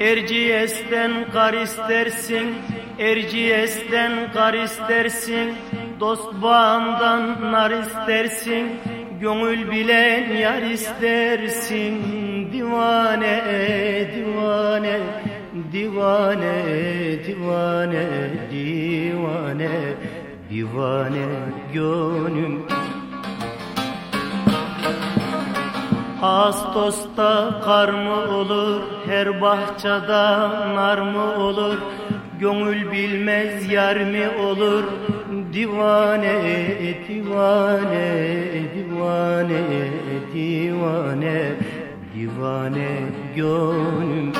Erciyes'ten kar istersin Erciyes'ten kar istersin. Dost bağından nar istersin Gönül bilen yar istersin. Divane, divane, divane, divane, divane, divane gönlüm Ağustos'ta kar mı olur, her bahçede nar mı olur? Gönül bilmez yar mi olur? Divane, divane, divane, divane, divane gönlüm.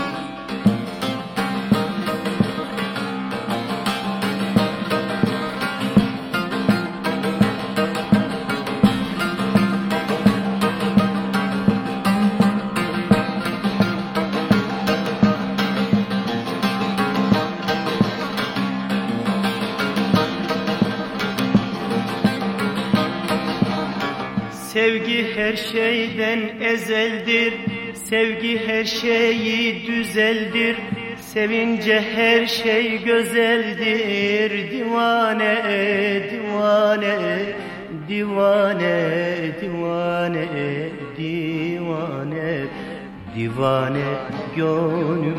Sevgi her şeyden ezeldir. Sevgi her şeyi düzeldir. Sevince her şey güzeldir. Divane, divane, divane, divane, divane, divane gönlüm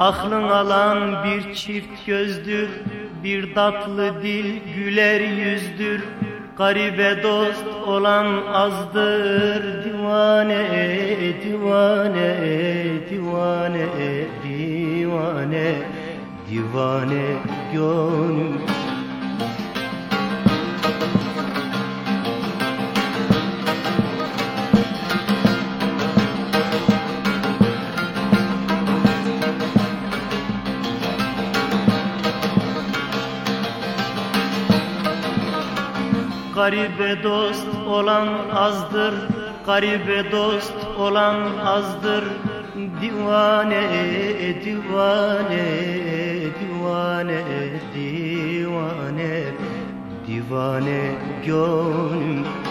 Aklın alan bir çift gözdür Bir tatlı dil güler yüzdür. Garibe dost olan azdır Divane, divane, divane, divane Divane gönlüm Garibe dost olan azdır Garibe dost olan azdır. Divane, divane, divane, divane Divane gönlüm